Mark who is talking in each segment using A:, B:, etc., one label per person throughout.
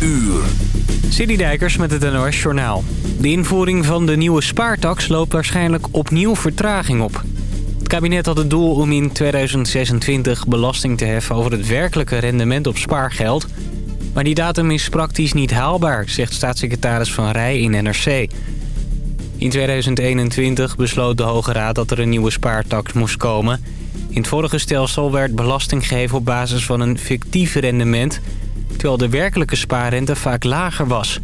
A: uur.
B: Citydijkers met het NOS Journaal. De invoering van de nieuwe spaartax loopt waarschijnlijk opnieuw vertraging op. Het kabinet had het doel om in 2026 belasting te heffen over het werkelijke rendement op spaargeld. Maar die datum is praktisch niet haalbaar, zegt staatssecretaris Van Rij in NRC. In 2021 besloot de Hoge Raad dat er een nieuwe spaartax moest komen. In het vorige stelsel werd belasting gegeven op basis van een fictief rendement... terwijl de werkelijke spaarrente vaak lager was.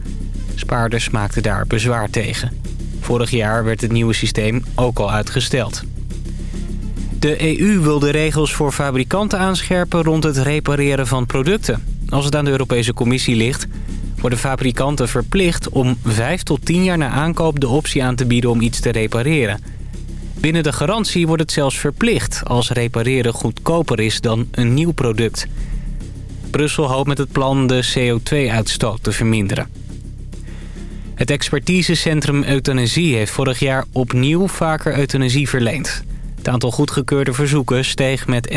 B: Spaarders maakten daar bezwaar tegen. Vorig jaar werd het nieuwe systeem ook al uitgesteld. De EU wil de regels voor fabrikanten aanscherpen rond het repareren van producten. Als het aan de Europese Commissie ligt worden fabrikanten verplicht om 5 tot 10 jaar na aankoop de optie aan te bieden om iets te repareren. Binnen de garantie wordt het zelfs verplicht als repareren goedkoper is dan een nieuw product. Brussel hoopt met het plan de CO2-uitstoot te verminderen. Het expertisecentrum Euthanasie heeft vorig jaar opnieuw vaker euthanasie verleend. Het aantal goedgekeurde verzoeken steeg met 11%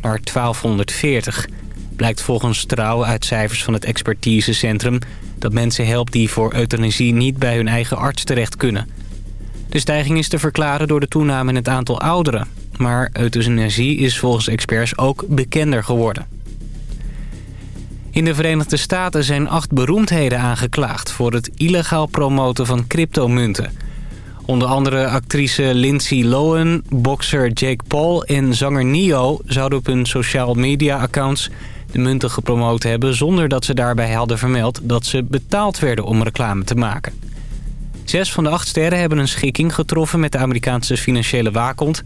B: naar 1240. Blijkt volgens Trouw uit cijfers van het expertisecentrum... dat mensen helpt die voor euthanasie niet bij hun eigen arts terecht kunnen. De stijging is te verklaren door de toename in het aantal ouderen. Maar euthanasie is volgens experts ook bekender geworden. In de Verenigde Staten zijn acht beroemdheden aangeklaagd... voor het illegaal promoten van cryptomunten. Onder andere actrice Lindsay Lohan, bokser Jake Paul en zanger Nio... zouden op hun social media accounts de munten gepromoot hebben... zonder dat ze daarbij hadden vermeld dat ze betaald werden om reclame te maken. Zes van de acht sterren hebben een schikking getroffen met de Amerikaanse financiële waakhond...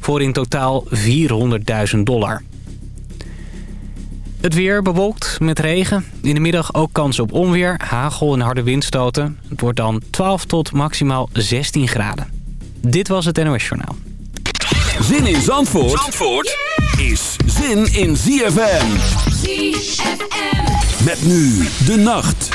B: voor in totaal 400.000 dollar. Het weer bewolkt met regen. In de middag ook kans op onweer, hagel en harde windstoten. Het wordt dan 12 tot maximaal 16 graden. Dit was het NOS Journaal.
A: Zin in Zandvoort, Zandvoort is zin in ZFM.
C: ZFM.
A: Met nu de nacht.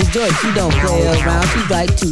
D: the
E: joint. She don't play around. She's
D: like
F: two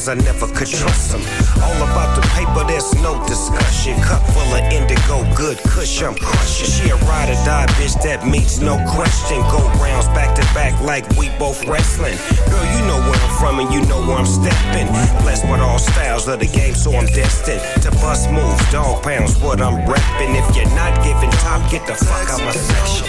F: cause I
G: never could trust them. All about the paper, there's no discussion. Cup full of indigo, good kush, I'm crushing. She a ride or die bitch that meets no question. Go rounds back to back like we both wrestling. Girl, you know where I'm from and you know where I'm stepping. Blessed with all styles of the game, so I'm destined to bust moves. Dog pounds, what I'm repping. If you're not giving top, get the fuck out my section.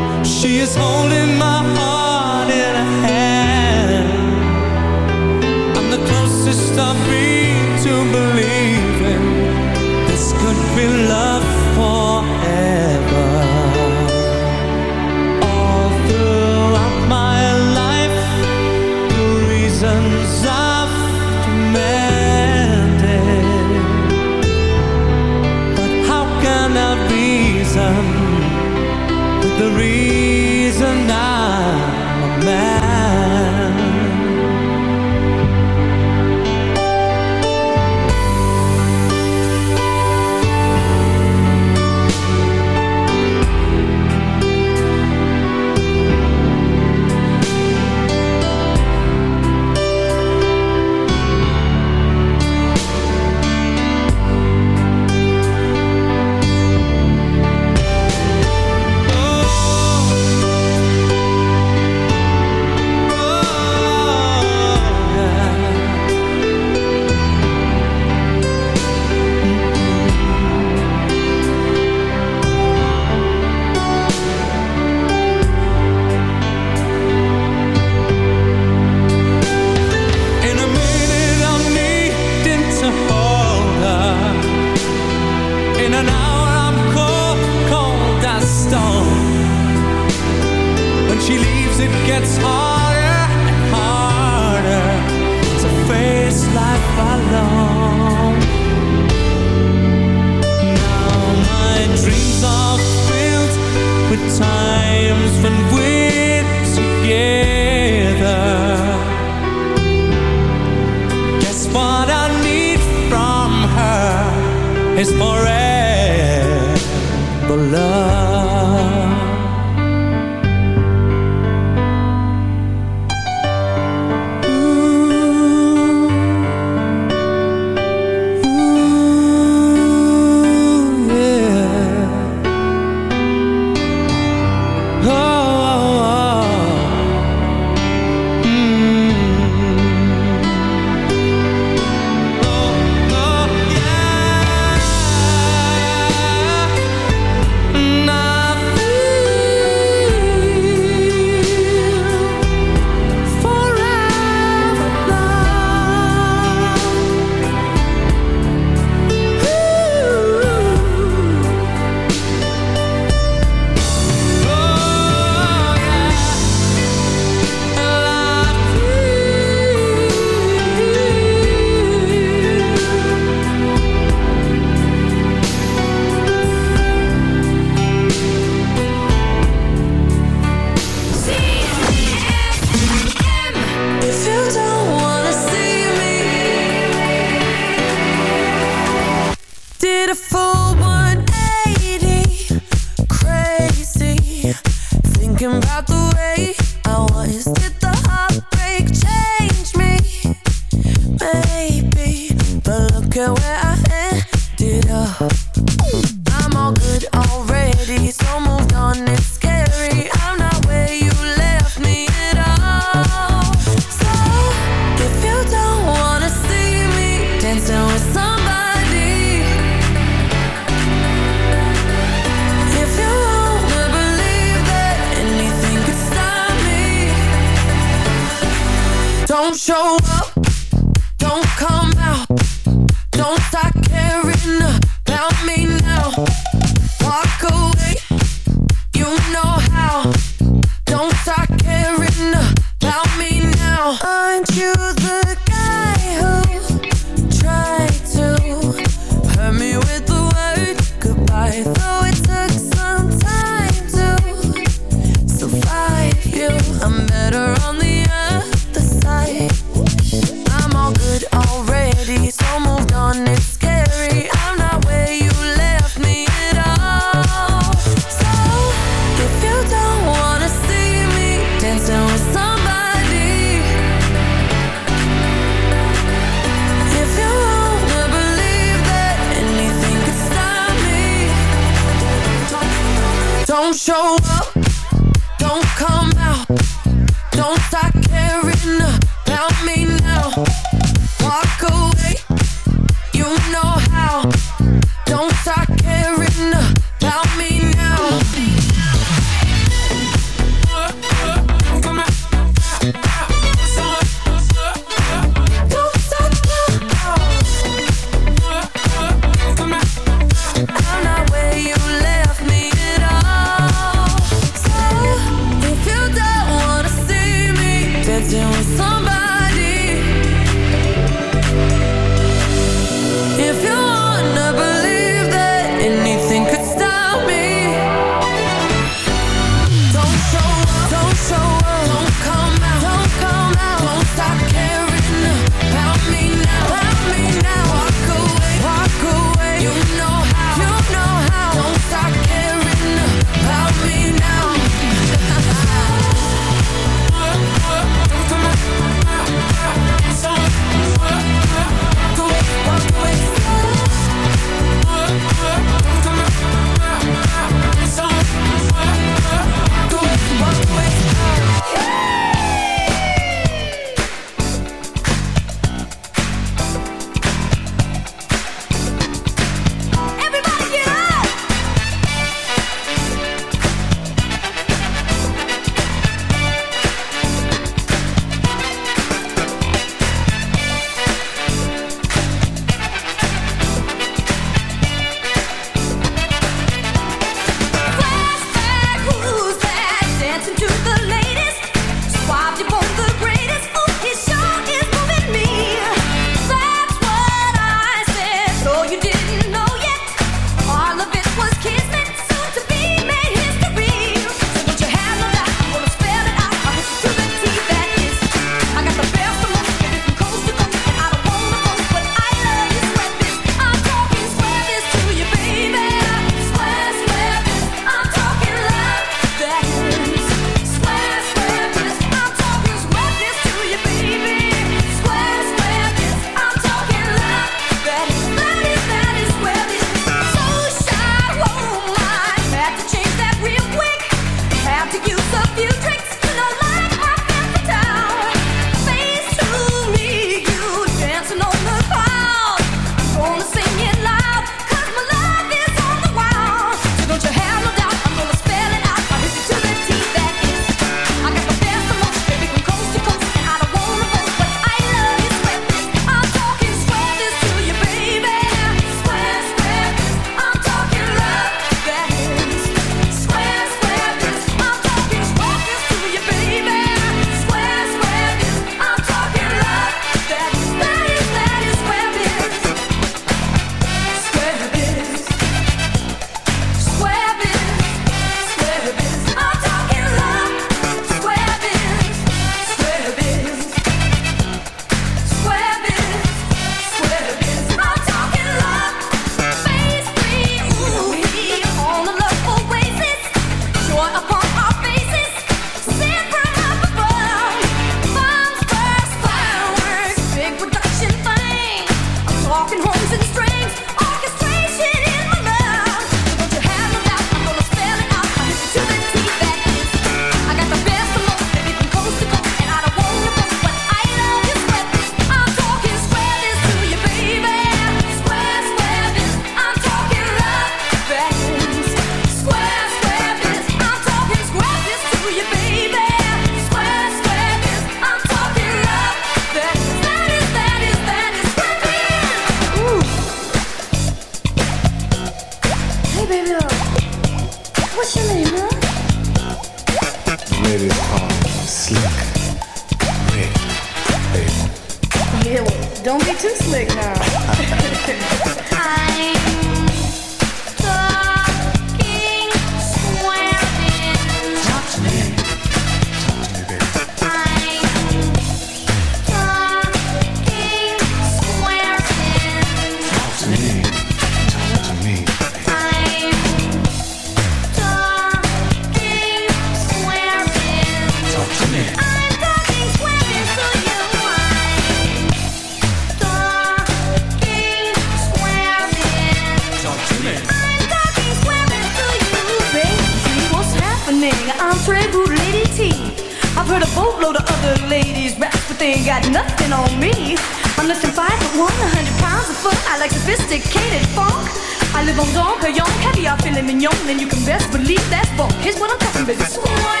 H: They ain't got nothing on me. I'm less than five foot one, a hundred pounds of fun. I like sophisticated funk. I live on Don Perignon, caviar, filet mignon, and you can best believe that's bunk. Here's what I'm talking about. Square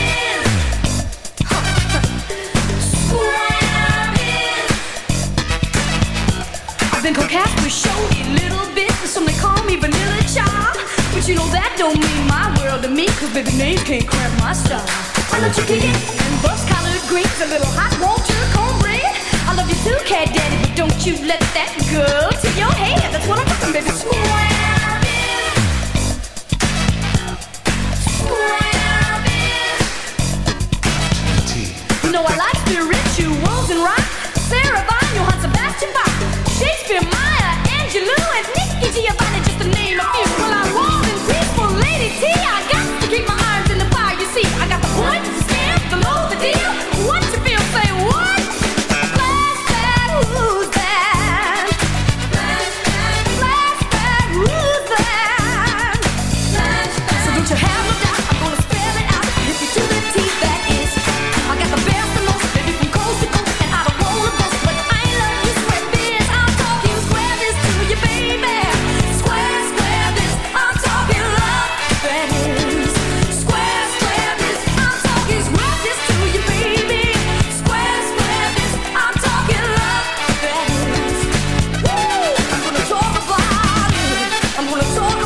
H: is. I've been coquette with showy little bit, and some they call me Vanilla Child. But you know that don't mean my world to me, cause baby names can't cramp my style. I love chicken and bus collared greens, a little hot water cornbread. I love you too, cat daddy, but don't you let that go to your head. That's what I'm talking, baby. Square biz. Square. You know I like I'm gonna talk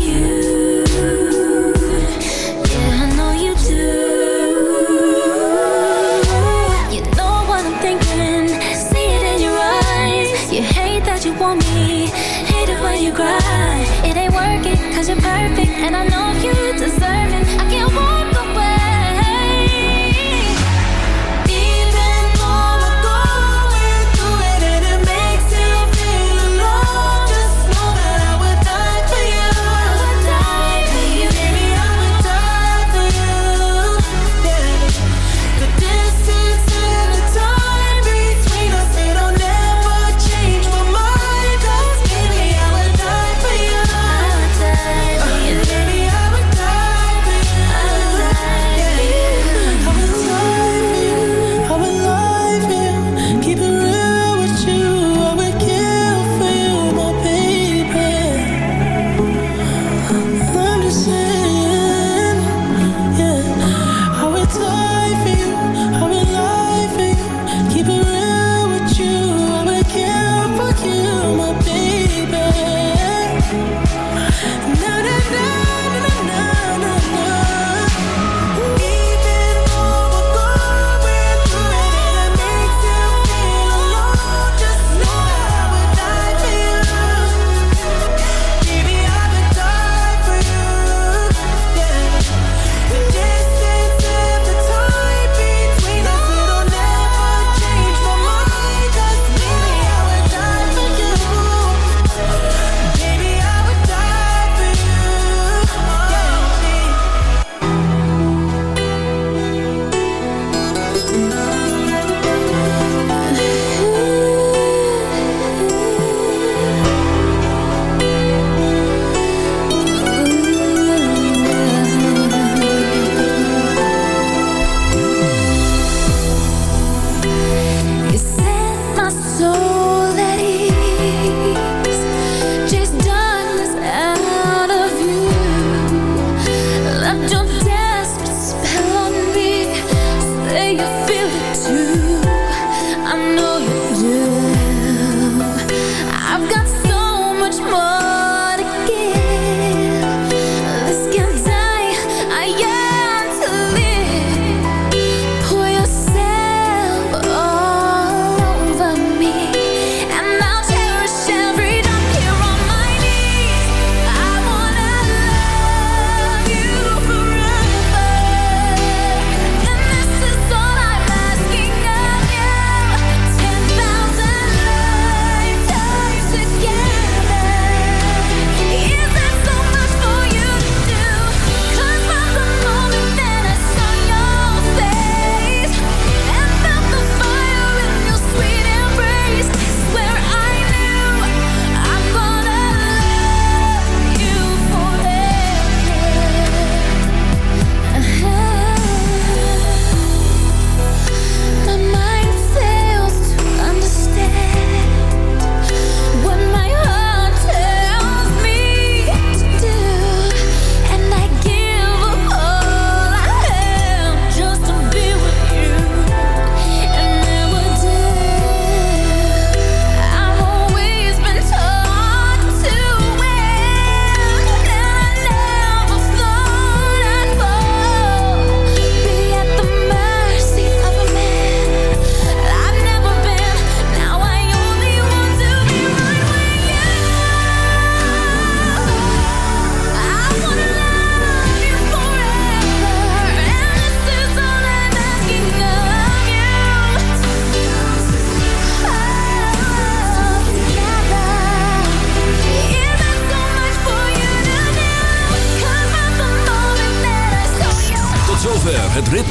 F: You Yeah, I
I: know you do You know what I'm thinking See it in your eyes You hate that you want me Hate it when you cry. It ain't working cause you're perfect. And I know you deserve it.